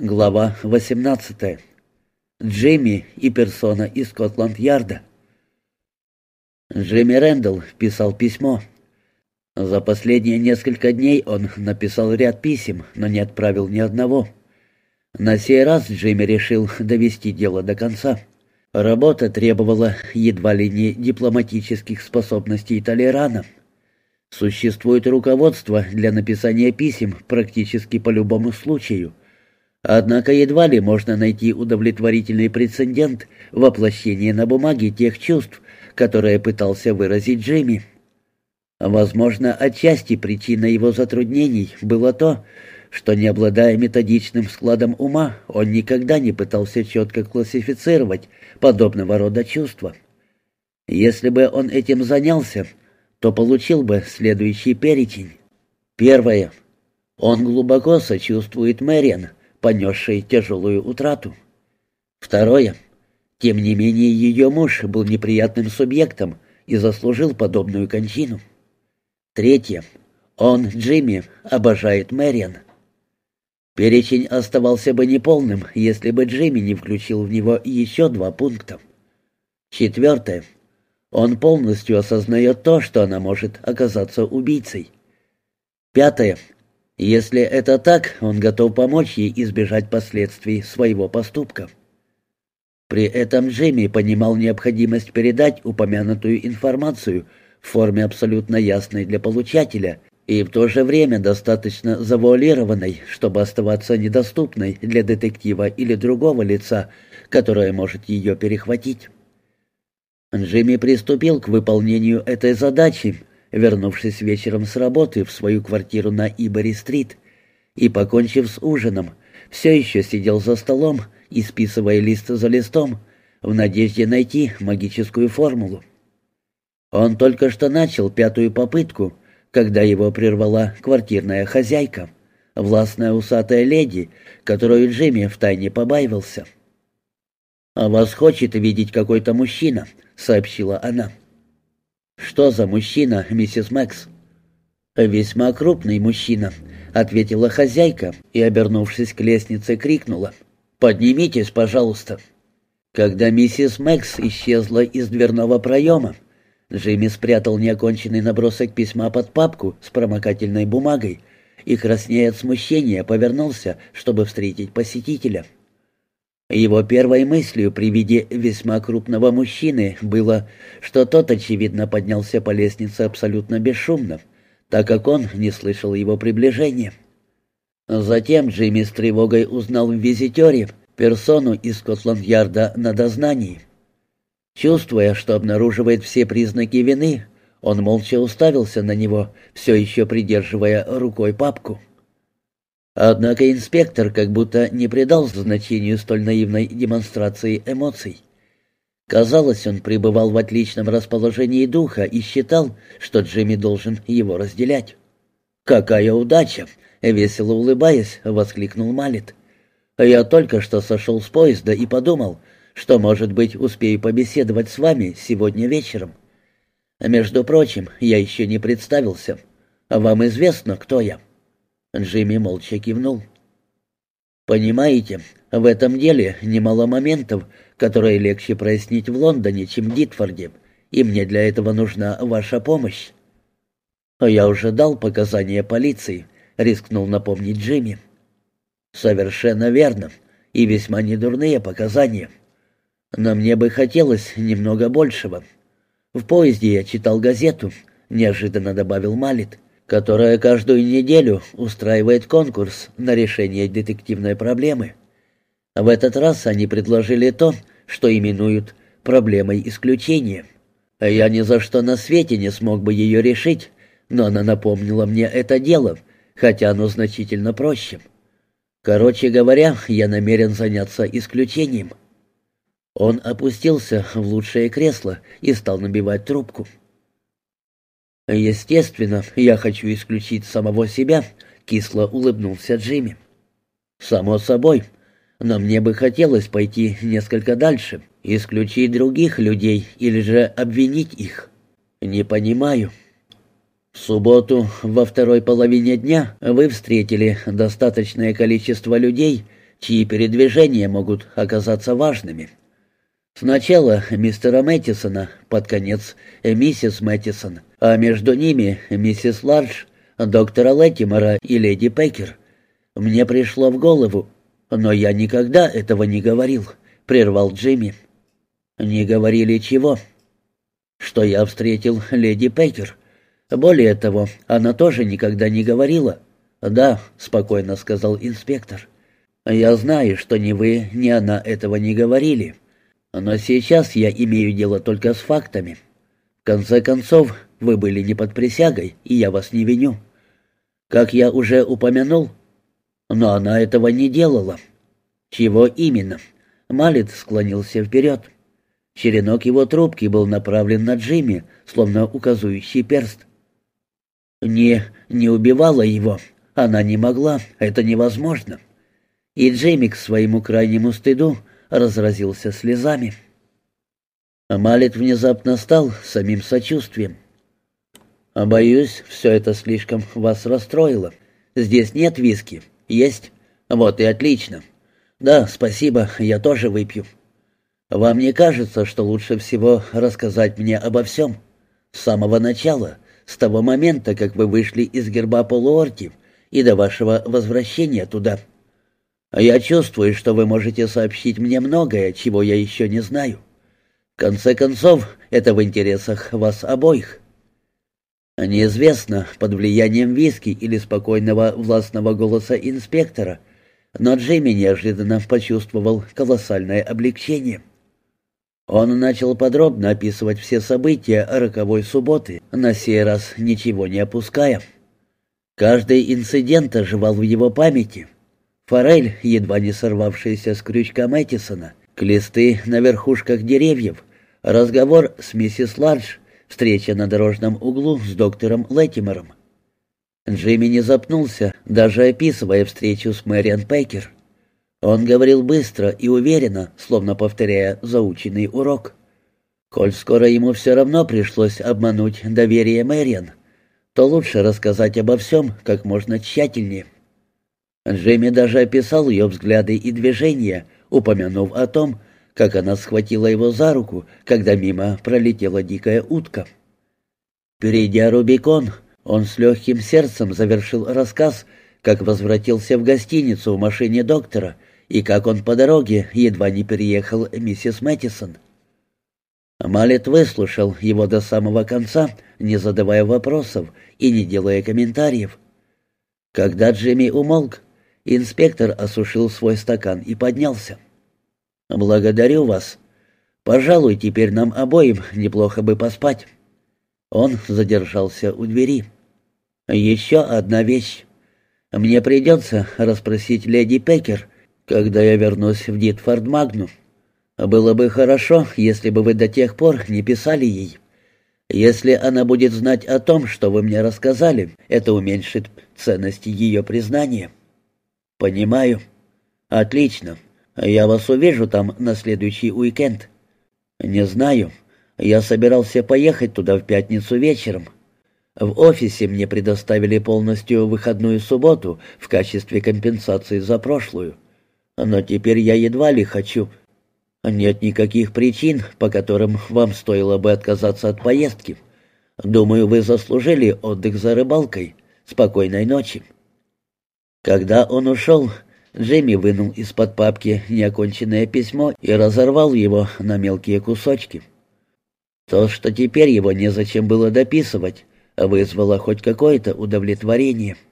Глава 18. Джимми и персона из Скотланд-Ярда. Джимми Рэндалл писал письмо. За последние несколько дней он написал ряд писем, но не отправил ни одного. На сей раз Джимми решил довести дело до конца. Работа требовала едва ли не дипломатических способностей Толерана. Существует руководство для написания писем практически по любому случаю — Однако едва ли можно найти удовлетворительный прецедент воплощения на бумаге тех чувств, которые пытался выразить Джимми. Возможно, отчасти причиной его затруднений было то, что, не обладая методичным складом ума, он никогда не пытался четко классифицировать подобного рода чувства. Если бы он этим занялся, то получил бы следующий перечень. Первое. Он глубоко сочувствует Мэриан, понесшей тяжелую утрату. Второе. Тем не менее, ее муж был неприятным субъектом и заслужил подобную кончину. Третье. Он, Джимми, обожает Мэриан. Перечень оставался бы неполным, если бы Джимми не включил в него еще два пункта. Четвертое. Он полностью осознает то, что она может оказаться убийцей. Пятое. Если это так, он готов помочь ей избежать последствий своего поступка. При этом Джимми понимал необходимость передать упомянутую информацию в форме абсолютно ясной для получателя и в то же время достаточно завуалированной, чтобы оставаться недоступной для детектива или другого лица, которое может ее перехватить. Джимми приступил к выполнению этой задачи, вернувшись вечером с работы в свою квартиру на Ибори-стрит и, покончив с ужином, все еще сидел за столом, исписывая лист за листом, в надежде найти магическую формулу. Он только что начал пятую попытку, когда его прервала квартирная хозяйка, властная усатая леди, которую Джимми втайне побаивался. «А вас хочет видеть какой-то мужчина», — сообщила она. «Что за мужчина, миссис Мэкс?» «Весьма крупный мужчина», — ответила хозяйка и, обернувшись к лестнице, крикнула. «Поднимитесь, пожалуйста». Когда миссис Мэкс исчезла из дверного проема, Джимми спрятал неоконченный набросок письма под папку с промокательной бумагой и, краснея от смущения, повернулся, чтобы встретить посетителя. Его первой мыслью при виде весьма крупного мужчины было, что тот, очевидно, поднялся по лестнице абсолютно бесшумно, так как он не слышал его приближения. Затем Джимми с тревогой узнал в визитере персону из Скотланд-Ярда на дознании. Чувствуя, что обнаруживает все признаки вины, он молча уставился на него, все еще придерживая рукой папку. Однако инспектор как будто не придал значению столь наивной демонстрации эмоций. Казалось, он пребывал в отличном расположении духа и считал, что Джимми должен его разделять. «Какая удача!» — весело улыбаясь, воскликнул Малет. «Я только что сошел с поезда и подумал, что, может быть, успею побеседовать с вами сегодня вечером. Между прочим, я еще не представился. Вам известно, кто я?» Джимми молча кивнул. «Понимаете, в этом деле немало моментов, которые легче прояснить в Лондоне, чем в Дитфорде, и мне для этого нужна ваша помощь». «Я уже дал показания полиции», — рискнул напомнить Джимми. «Совершенно верно, и весьма недурные показания. Но мне бы хотелось немного большего. В поезде я читал газету», — неожиданно добавил Малит которая каждую неделю устраивает конкурс на решение детективной проблемы. В этот раз они предложили то, что именуют проблемой исключения. Я ни за что на свете не смог бы ее решить, но она напомнила мне это дело, хотя оно значительно проще. Короче говоря, я намерен заняться исключением. Он опустился в лучшее кресло и стал набивать трубку. «Естественно, я хочу исключить самого себя», — кисло улыбнулся Джимми. «Само собой. Но мне бы хотелось пойти несколько дальше, исключить других людей или же обвинить их. Не понимаю». В субботу во второй половине дня вы встретили достаточное количество людей, чьи передвижения могут оказаться важными. Сначала мистера Мэттисона, под конец миссис Мэттисон, а между ними миссис Лардж, доктора Леттимора и леди Пекер. Мне пришло в голову, но я никогда этого не говорил, прервал Джимми. Не говорили чего? Что я встретил леди Пекер. Более того, она тоже никогда не говорила. Да, спокойно сказал инспектор. Я знаю, что ни вы, ни она этого не говорили. Но сейчас я имею дело только с фактами. В конце концов, вы были не под присягой, и я вас не виню. Как я уже упомянул, но она этого не делала. Чего именно? Малит склонился вперед. Черенок его трубки был направлен на Джимми, словно указывающий перст. «Не, не убивала его. Она не могла. Это невозможно». И Джимми к своему крайнему стыду разразился слезами. Малет внезапно стал самим сочувствием. «Боюсь, все это слишком вас расстроило. Здесь нет виски. Есть? Вот и отлично. Да, спасибо, я тоже выпью. Вам не кажется, что лучше всего рассказать мне обо всем? С самого начала, с того момента, как вы вышли из герба полуортив и до вашего возвращения туда?» Я чувствую, что вы можете сообщить мне многое, чего я еще не знаю. В конце концов, это в интересах вас обоих. Неизвестно, под влиянием виски или спокойного властного голоса инспектора, но Джимми неожиданно почувствовал колоссальное облегчение. Он начал подробно описывать все события роковой субботы, на сей раз ничего не опуская. Каждый инцидент оживал в его памяти — Форель, едва не сорвавшаяся с крючка Мэттисона, клесты на верхушках деревьев, разговор с миссис Лардж, встреча на дорожном углу с доктором Леттимером. Джимми не запнулся, даже описывая встречу с Мэриан Пейкер. Он говорил быстро и уверенно, словно повторяя заученный урок. Коль скоро ему все равно пришлось обмануть доверие Мэриан, то лучше рассказать обо всем как можно тщательнее. Джейми даже описал ее взгляды и движения, упомянув о том, как она схватила его за руку, когда мимо пролетела дикая утка. Перейдя Рубикон, он с легким сердцем завершил рассказ, как возвратился в гостиницу в машине доктора и как он по дороге едва не переехал миссис Мэттисон. Малет выслушал его до самого конца, не задавая вопросов и не делая комментариев. Когда Джимми умолк, Инспектор осушил свой стакан и поднялся. «Благодарю вас. Пожалуй, теперь нам обоим неплохо бы поспать». Он задержался у двери. «Еще одна вещь. Мне придется расспросить леди Пекер, когда я вернусь в Дитфорд Магну. Было бы хорошо, если бы вы до тех пор не писали ей. Если она будет знать о том, что вы мне рассказали, это уменьшит ценность ее признания». «Понимаю». «Отлично. Я вас увижу там на следующий уикенд». «Не знаю. Я собирался поехать туда в пятницу вечером. В офисе мне предоставили полностью выходную субботу в качестве компенсации за прошлую. Но теперь я едва ли хочу. Нет никаких причин, по которым вам стоило бы отказаться от поездки. Думаю, вы заслужили отдых за рыбалкой. Спокойной ночи». Когда он ушел, Джимми вынул из-под папки неоконченное письмо и разорвал его на мелкие кусочки. То, что теперь его незачем было дописывать, вызвало хоть какое-то удовлетворение —